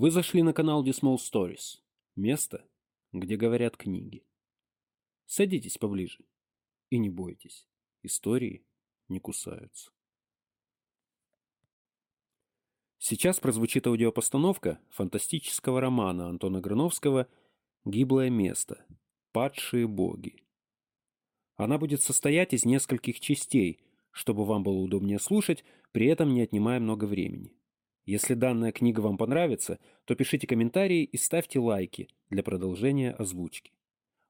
Вы зашли на канал Dismal Stories. Место, где говорят книги. Садитесь поближе. И не бойтесь. Истории не кусаются. Сейчас прозвучит аудиопостановка фантастического романа Антона Грановского «Гиблое место. Падшие боги». Она будет состоять из нескольких частей, чтобы вам было удобнее слушать, при этом не отнимая много времени. Если данная книга вам понравится, то пишите комментарии и ставьте лайки для продолжения озвучки.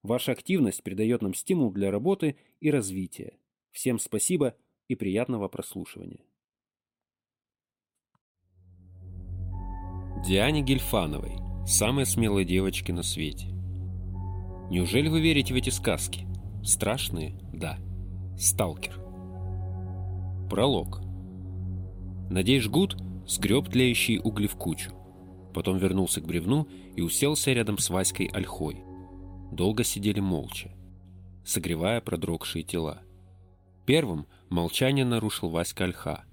Ваша активность придает нам стимул для работы и развития. Всем спасибо и приятного прослушивания. Диане Гельфановой, самой смелой девочке на свете. Неужели вы верите в эти сказки? Страшные? Да. Сталкер. Пролог. Надеюсь, Жгут сгреб тлеющие угли в кучу. Потом вернулся к бревну и уселся рядом с Васькой Ольхой. Долго сидели молча, согревая продрогшие тела. Первым молчание нарушил Васька Ольха.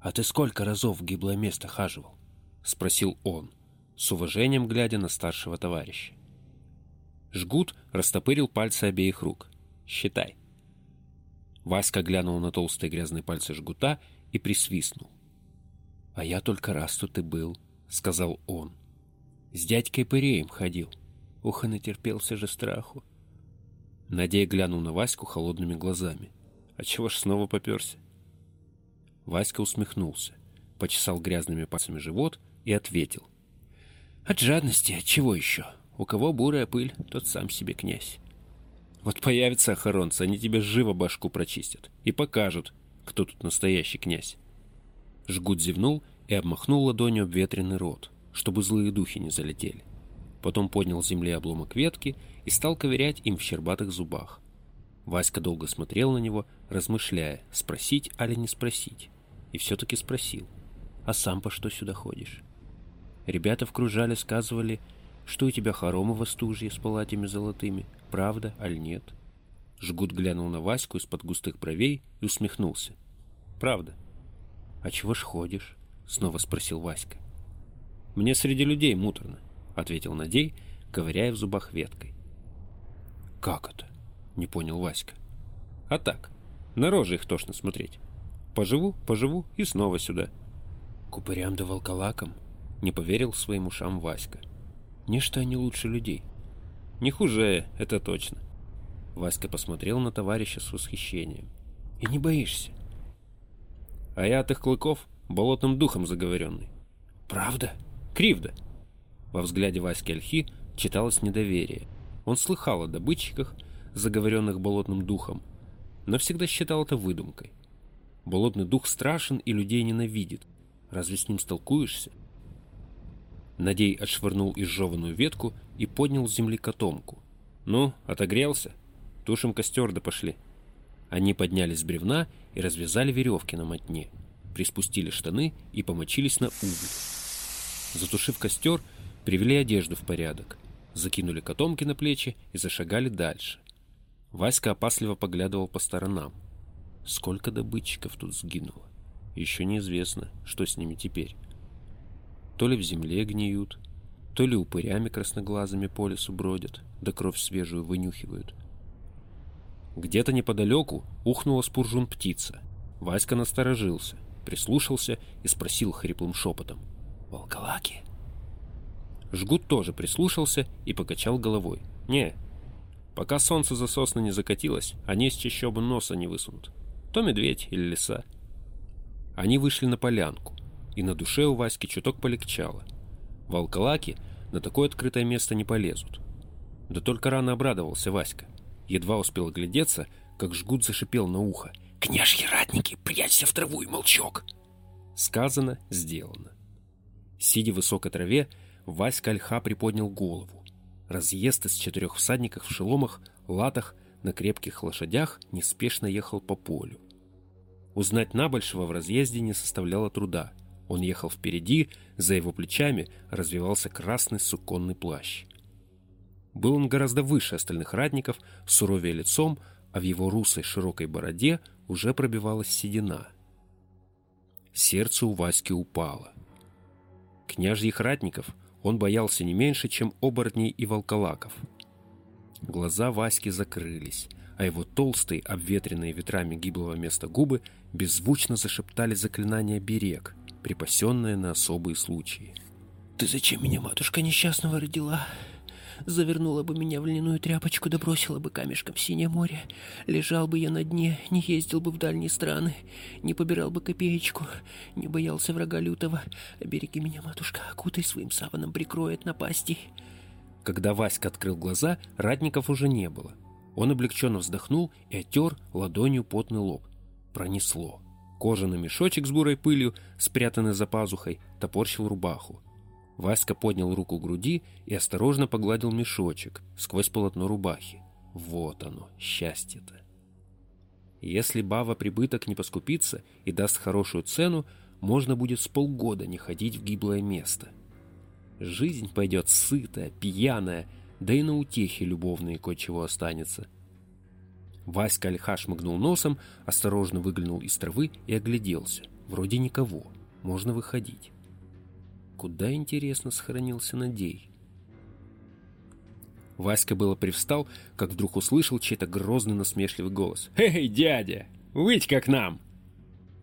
«А ты сколько разов в гиблое место хаживал?» — спросил он, с уважением глядя на старшего товарища. Жгут растопырил пальцы обеих рук. «Считай». Васька глянул на толстые грязные пальцы жгута и присвистнул. «А я только раз тут и был», — сказал он. «С дядькой Пыреем ходил. Ух, и натерпелся же страху». Надей глянул на Ваську холодными глазами. «А чего ж снова поперся?» Васька усмехнулся, почесал грязными пальцами живот и ответил. «От жадности, от чего еще? У кого бурая пыль, тот сам себе князь. Вот появятся охоронцы, они тебе живо башку прочистят и покажут, кто тут настоящий князь. Жгут зевнул и обмахнул ладонью обветренный рот, чтобы злые духи не залетели. Потом поднял с земли обломок ветки и стал ковырять им в щербатых зубах. Васька долго смотрел на него, размышляя, спросить али не спросить. И все-таки спросил. «А сам по что сюда ходишь?» Ребята в кружале сказывали, что у тебя хоромы в остужье с палатями золотыми. Правда, аль нет? Жгут глянул на Ваську из-под густых бровей и усмехнулся. Правда. «А чего ж ходишь?» — снова спросил Васька. «Мне среди людей муторно», — ответил Надей, ковыряя в зубах веткой. «Как это?» — не понял Васька. «А так, на рожи их тошно смотреть. Поживу, поживу и снова сюда». «Купырям да волколакам?» — не поверил своим ушам Васька. «Нечто они лучше людей». «Не хуже, это точно». Васька посмотрел на товарища с восхищением. «И не боишься?» а я от их клыков болотным духом заговоренный. Правда? Кривда. Во взгляде Васьки Ольхи читалось недоверие. Он слыхал о добытчиках, заговоренных болотным духом, но всегда считал это выдумкой. Болотный дух страшен и людей ненавидит. Разве с ним столкуешься? Надей отшвырнул изжеванную ветку и поднял с земли котомку. «Ну, отогрелся? Тушим костер да пошли». Они поднялись с бревна и развязали веревки на мотне, приспустили штаны и помочились на уголь. Затушив костер, привели одежду в порядок, закинули котомки на плечи и зашагали дальше. Васька опасливо поглядывал по сторонам. Сколько добытчиков тут сгинуло. Еще неизвестно, что с ними теперь. То ли в земле гниют, то ли упырями красноглазыми по лесу бродят, да кровь свежую вынюхивают. Где-то неподалеку ухнула спуржун птица. Васька насторожился, прислушался и спросил хриплым шепотом. «Волколаки?» Жгут тоже прислушался и покачал головой. «Не, пока солнце за сосны не закатилось, они с чащобы носа не высунут. То медведь или лиса». Они вышли на полянку, и на душе у Васьки чуток полегчало. Волколаки на такое открытое место не полезут. Да только рано обрадовался Васька. Едва успел оглядеться, как жгут зашипел на ухо. «Княжьи ратники, прячься в траву и молчок!» Сказано, сделано. Сидя в высокой траве, Васька Ольха приподнял голову. Разъезд из четырех всадников в шеломах, латах, на крепких лошадях неспешно ехал по полю. Узнать Набольшего в разъезде не составляло труда. Он ехал впереди, за его плечами развивался красный суконный плащ. Был он гораздо выше остальных ратников, суровее лицом, а в его русой широкой бороде уже пробивалась седина. Сердце у Васьки упало. Княжьих ратников он боялся не меньше, чем оборотней и волколаков. Глаза Васьки закрылись, а его толстые, обветренные ветрами гиблого места губы беззвучно зашептали заклинание «Берег», припасенное на особые случаи. «Ты зачем меня, матушка, несчастного родила?» Завернула бы меня в льняную тряпочку, да бросила бы камешком синее море. Лежал бы я на дне, не ездил бы в дальние страны, не побирал бы копеечку, не боялся врага лютого. Береги меня, матушка, окутай своим саваном, прикроет напасти. Когда Васька открыл глаза, ратников уже не было. Он облегченно вздохнул и оттер ладонью потный лоб. Пронесло. Кожаный мешочек с бурой пылью, спрятанный за пазухой, топорщил рубаху. Васька поднял руку к груди и осторожно погладил мешочек сквозь полотно рубахи. Вот оно, счастье-то. Если Бава прибыток не поскупится и даст хорошую цену, можно будет с полгода не ходить в гиблое место. Жизнь пойдет сытая, пьяная, да и на утехи любовные кое-чего останется. Васька Альха шмыгнул носом, осторожно выглянул из травы и огляделся. Вроде никого, можно выходить. Куда, интересно, сохранился Надей? Васька было привстал, как вдруг услышал чей-то грозный насмешливый голос. «Эй, дядя, выйдь-ка к нам!»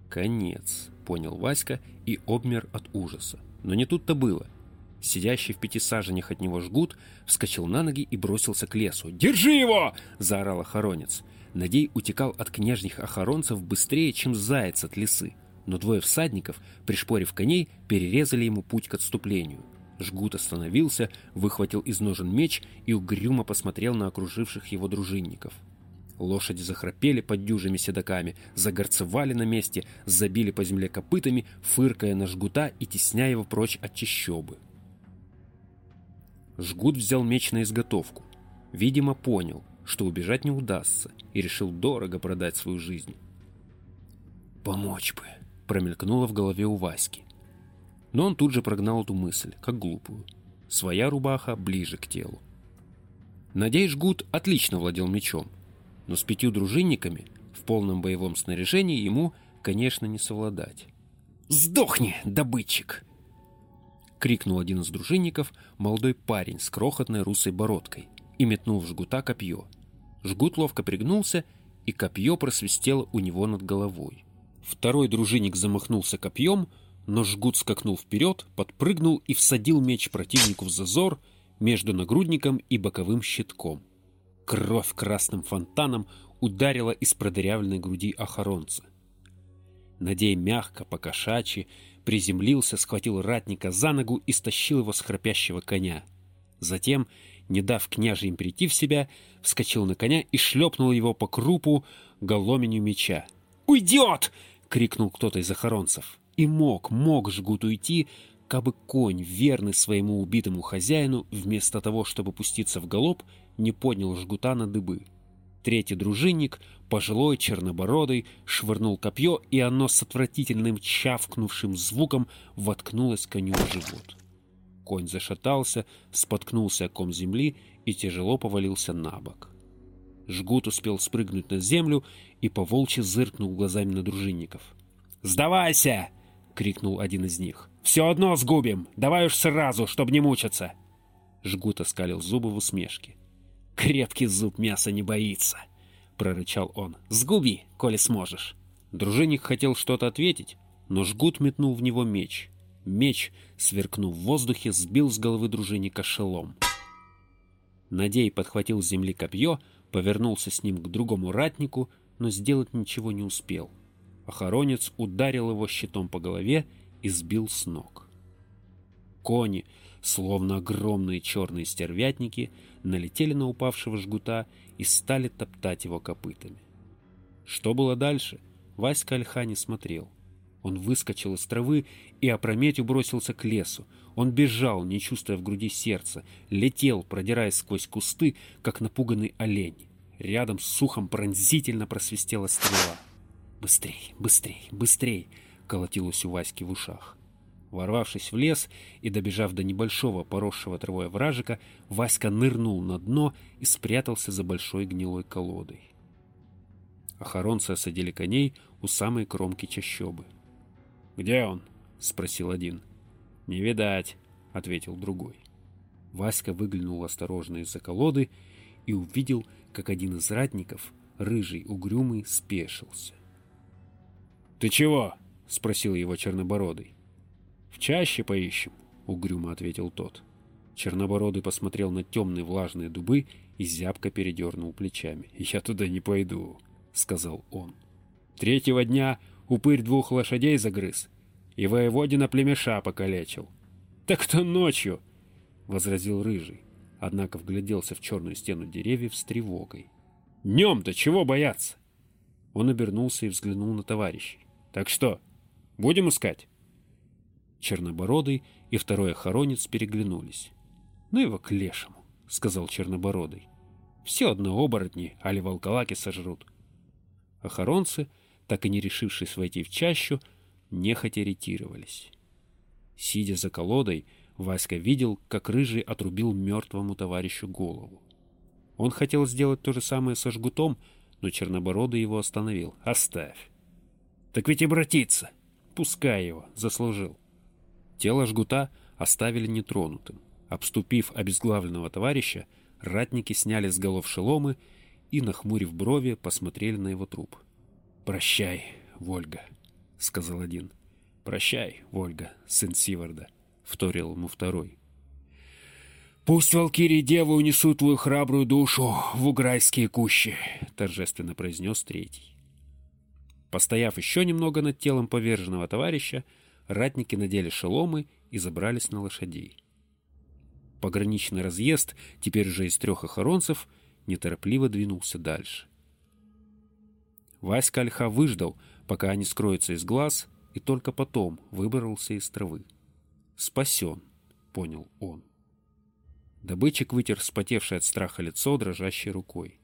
«Конец», — понял Васька и обмер от ужаса. Но не тут-то было. Сидящий в пяти саженях от него жгут вскочил на ноги и бросился к лесу. «Держи его!» — заорал охоронец. Надей утекал от княжних охоронцев быстрее, чем заяц от лисы но двое всадников, пришпорив коней, перерезали ему путь к отступлению. Жгут остановился, выхватил из ножен меч и угрюмо посмотрел на окруживших его дружинников. Лошади захрапели под дюжими седоками, загорцевали на месте, забили по земле копытами, фыркая на жгута и тесня его прочь от чащобы. Жгут взял меч на изготовку. Видимо, понял, что убежать не удастся, и решил дорого продать свою жизнь. «Помочь бы», промелькнуло в голове у Васьки. Но он тут же прогнал эту мысль, как глупую. Своя рубаха ближе к телу. Надей Жгут отлично владел мечом, но с пятью дружинниками в полном боевом снаряжении ему, конечно, не совладать. «Сдохни, добытчик!» — крикнул один из дружинников, молодой парень с крохотной русой бородкой, и метнул в жгута копье. Жгут ловко пригнулся, и копье просвистело у него над головой. Второй дружинник замахнулся копьем, но жгут скакнул вперед, подпрыгнул и всадил меч противнику в зазор между нагрудником и боковым щитком. Кровь красным фонтаном ударила из продырявленной груди охоронца. Надей мягко, покошачьи, приземлился, схватил ратника за ногу и стащил его с храпящего коня. Затем, не дав княжьим прийти в себя, вскочил на коня и шлепнул его по крупу голоменю меча. «Уйдет!» — крикнул кто-то из охоронцев. И мог, мог жгут уйти, кабы конь, верный своему убитому хозяину, вместо того, чтобы пуститься в галоп, не поднял жгута на дыбы. Третий дружинник, пожилой, чернобородый, швырнул копье, и оно с отвратительным чавкнувшим звуком воткнулось коню в живот. Конь зашатался, споткнулся о ком земли и тяжело повалился на бок. Жгут успел спрыгнуть на землю и поволчьи зыркнул глазами на дружинников. «Сдавайся!» — крикнул один из них. «Все одно сгубим! Давай уж сразу, чтобы не мучиться!» Жгут оскалил зубы в усмешке. «Крепкий зуб мяса не боится!» — прорычал он. «Сгуби, коли сможешь!» Дружинник хотел что-то ответить, но Жгут метнул в него меч. Меч, сверкнув в воздухе, сбил с головы дружинника шелом. Надей подхватил с земли копье, повернулся с ним к другому ратнику, но сделать ничего не успел. Охоронец ударил его щитом по голове и сбил с ног. Кони, словно огромные черные стервятники, налетели на упавшего жгута и стали топтать его копытами. Что было дальше, Васька Альха не смотрел. Он выскочил из травы и опрометью бросился к лесу. Он бежал, не чувствуя в груди сердца, летел, продираясь сквозь кусты, как напуганный олень. Рядом с сухом пронзительно просвистела стрела. «Быстрей, быстрей, быстрей!» — колотилось у Васьки в ушах. Ворвавшись в лес и добежав до небольшого поросшего травой вражика, Васька нырнул на дно и спрятался за большой гнилой колодой. Охоронцы осадили коней у самой кромки чащобы. «Где он?» — спросил один. «Не видать», — ответил другой. Васька выглянул осторожно из-за колоды и увидел, как один из ратников, рыжий, угрюмый, спешился. «Ты чего?» — спросил его Чернобородый. «В чаще поищем», — угрюмо ответил тот. Чернобородый посмотрел на темные влажные дубы и зябко передернул плечами. «Я туда не пойду», — сказал он. «Третьего дня упырь двух лошадей загрыз и воеводина племеша покалечил. Так то ночью, — возразил Рыжий, однако вгляделся в черную стену деревьев с тревогой. Днем-то чего бояться? Он обернулся и взглянул на товарищей. Так что, будем искать? Чернобородый и второй охоронец переглянулись. «Ну его к лешему», — сказал Чернобородый. «Все одно оборотни, али волколаки сожрут». Охоронцы, так и не решившись войти в чащу, нехотя ретировались. Сидя за колодой, Васька видел, как Рыжий отрубил мертвому товарищу голову. Он хотел сделать то же самое со жгутом, но Чернобородый его остановил. «Оставь!» «Так ведь обратиться!» «Пускай его, заслужил!» Тело жгута оставили нетронутым. Обступив обезглавленного товарища, ратники сняли с голов шеломы и, нахмурив брови, посмотрели на его труп. «Прощай, Вольга», — сказал один. «Прощай, Вольга, сын Сиварда», — вторил ему второй. «Пусть Валкирии Девы унесут твою храбрую душу в уграйские кущи», — торжественно произнес третий. Постояв еще немного над телом поверженного товарища, ратники надели шеломы и забрались на лошадей. Пограничный разъезд, теперь уже из трех охоронцев, неторопливо двинулся дальше. Васька Ольха выждал, пока они скроются из глаз, и только потом выбрался из травы. «Спасен», — понял он. Добытчик вытер вспотевшее от страха лицо дрожащей рукой.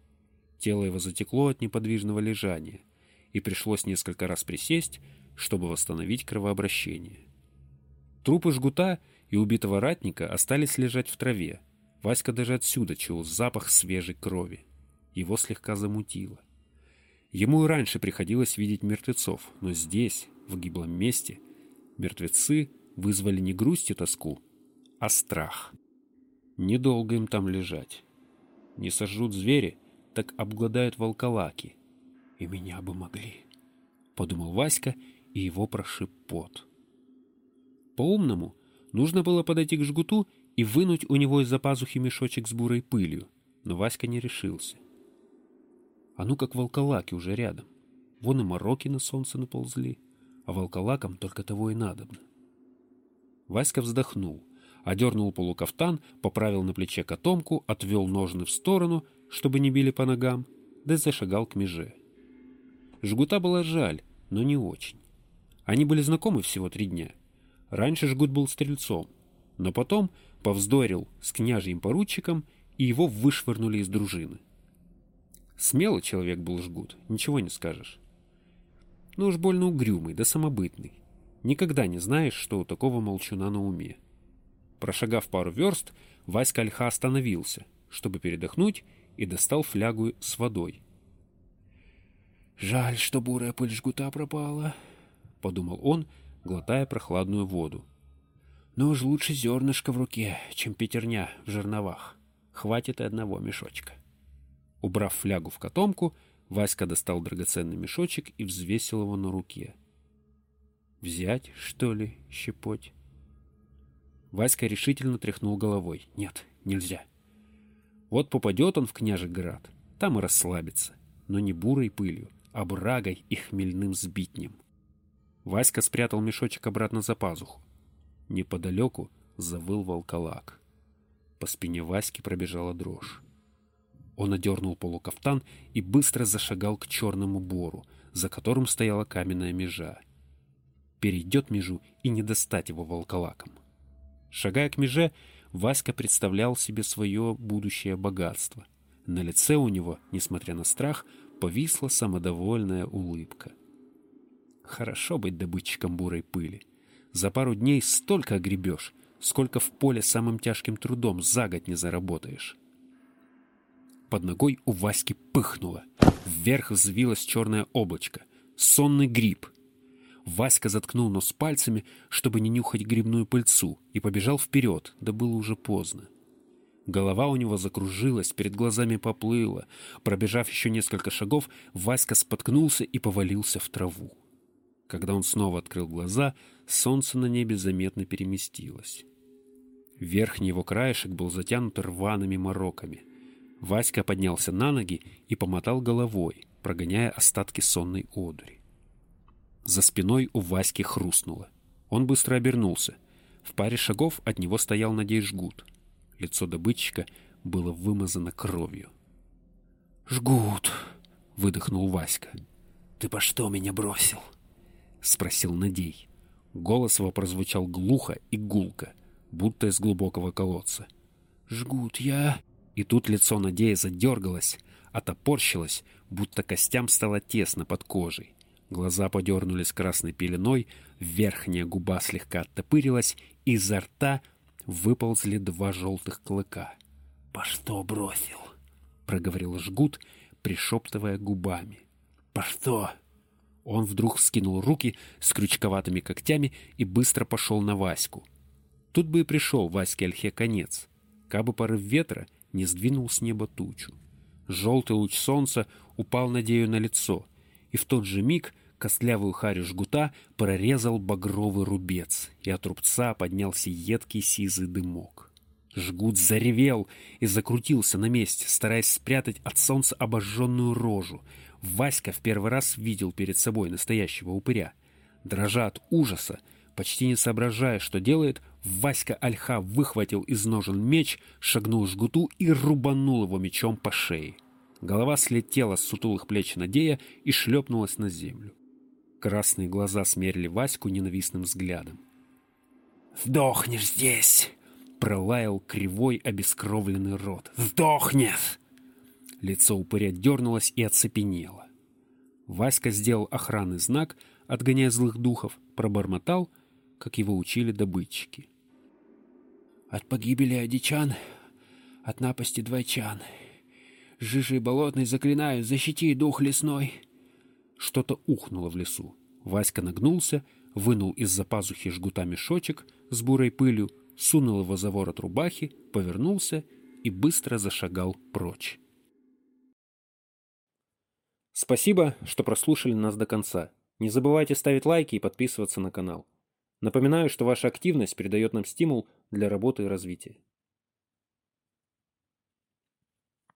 Тело его затекло от неподвижного лежания, и пришлось несколько раз присесть, чтобы восстановить кровообращение. Трупы жгута и убитого ратника остались лежать в траве. Васька даже отсюда чул запах свежей крови. Его слегка замутило. Ему и раньше приходилось видеть мертвецов, но здесь, в гиблом месте, мертвецы вызвали не грусть и тоску, а страх. Недолго им там лежать. Не сожрут звери, так обгладают волколаки. И меня бы могли, — подумал Васька, и его прошиб пот. По-умному нужно было подойти к жгуту и вынуть у него из-за пазухи мешочек с бурой пылью, но Васька не решился. А ну как волколаки уже рядом. Вон и мороки на солнце наползли, а волколакам только того и надобно. Васька вздохнул, одернул полукафтан, поправил на плече котомку, отвел ножны в сторону, чтобы не били по ногам, да зашагал к меже. Жгута было жаль, но не очень. Они были знакомы всего три дня. Раньше Жгут был стрельцом, но потом повздорил с княжьим поручиком, и его вышвырнули из дружины. Смелый человек был жгут, ничего не скажешь. Но уж больно угрюмый, да самобытный. Никогда не знаешь, что у такого молчуна на уме. Прошагав пару верст, Васька Ольха остановился, чтобы передохнуть, и достал флягу с водой. «Жаль, что бурая пыль жгута пропала», — подумал он, глотая прохладную воду. «Но уж лучше зернышко в руке, чем пятерня в жерновах. Хватит и одного мешочка». Убрав флягу в котомку, Васька достал драгоценный мешочек и взвесил его на руке. «Взять, что ли, щепоть?» Васька решительно тряхнул головой. «Нет, нельзя. Вот попадет он в княжеград, там и расслабится, но не бурой пылью, а брагой и хмельным сбитнем». Васька спрятал мешочек обратно за пазуху. Неподалеку завыл волколак. По спине Васьки пробежала дрожь. Он одернул полукафтан и быстро зашагал к черному бору, за которым стояла каменная межа. Перейдет межу и не достать его волколаком. Шагая к меже, Васька представлял себе свое будущее богатство. На лице у него, несмотря на страх, повисла самодовольная улыбка. Хорошо быть добытчиком бурой пыли. За пару дней столько огребешь, сколько в поле самым тяжким трудом за год не заработаешь. Под ногой у Васьки пыхнуло. Вверх взвилось черное облачко. Сонный гриб. Васька заткнул нос пальцами, чтобы не нюхать грибную пыльцу, и побежал вперед, да было уже поздно. Голова у него закружилась, перед глазами поплыла. Пробежав еще несколько шагов, Васька споткнулся и повалился в траву. Когда он снова открыл глаза, солнце на небе заметно переместилось. Верхний его краешек был затянут рваными мороками. Васька поднялся на ноги и помотал головой, прогоняя остатки сонной одури. За спиной у Васьки хрустнуло. Он быстро обернулся. В паре шагов от него стоял Надей Жгут. Лицо добытчика было вымазано кровью. «Жгут!» — выдохнул Васька. «Ты по что меня бросил?» — спросил Надей. Голос его прозвучал глухо и гулко, будто из глубокого колодца. «Жгут, я...» И тут лицо Надея задергалось, отопорщилось, будто костям стало тесно под кожей. Глаза подернулись красной пеленой, верхняя губа слегка оттопырилась, изо рта выползли два желтых клыка. «По что бросил?» — проговорил жгут, пришептывая губами. «По что?» Он вдруг скинул руки с крючковатыми когтями и быстро пошел на Ваську. Тут бы и пришел Ваське Ольхе конец, кабы порыв ветра не сдвинул с неба тучу. Желтый луч солнца упал Надею на лицо, и в тот же миг костлявую харю жгута прорезал багровый рубец, и от рубца поднялся едкий сизый дымок. Жгут заревел и закрутился на месте, стараясь спрятать от солнца обожженную рожу — Васька в первый раз видел перед собой настоящего упыря. Дрожа от ужаса, почти не соображая, что делает, Васька Альха выхватил из ножен меч, шагнул жгуту и рубанул его мечом по шее. Голова слетела с сутулых плеч Надея и шлепнулась на землю. Красные глаза смерили Ваську ненавистным взглядом. «Сдохнешь здесь!» — пролаял кривой обескровленный рот. «Сдохнешь!» Лицо упыря дернулось и оцепенело. Васька сделал охранный знак, отгоняя злых духов, пробормотал, как его учили добытчики. «От погибели одичан, от напасти двойчан. Жижи болотный заклинаю, защити дух лесной!» Что-то ухнуло в лесу. Васька нагнулся, вынул из-за пазухи жгута мешочек с бурой пылью, сунул его за ворот рубахи, повернулся и быстро зашагал прочь. Спасибо, что прослушали нас до конца. Не забывайте ставить лайки и подписываться на канал. Напоминаю, что ваша активность придает нам стимул для работы и развития.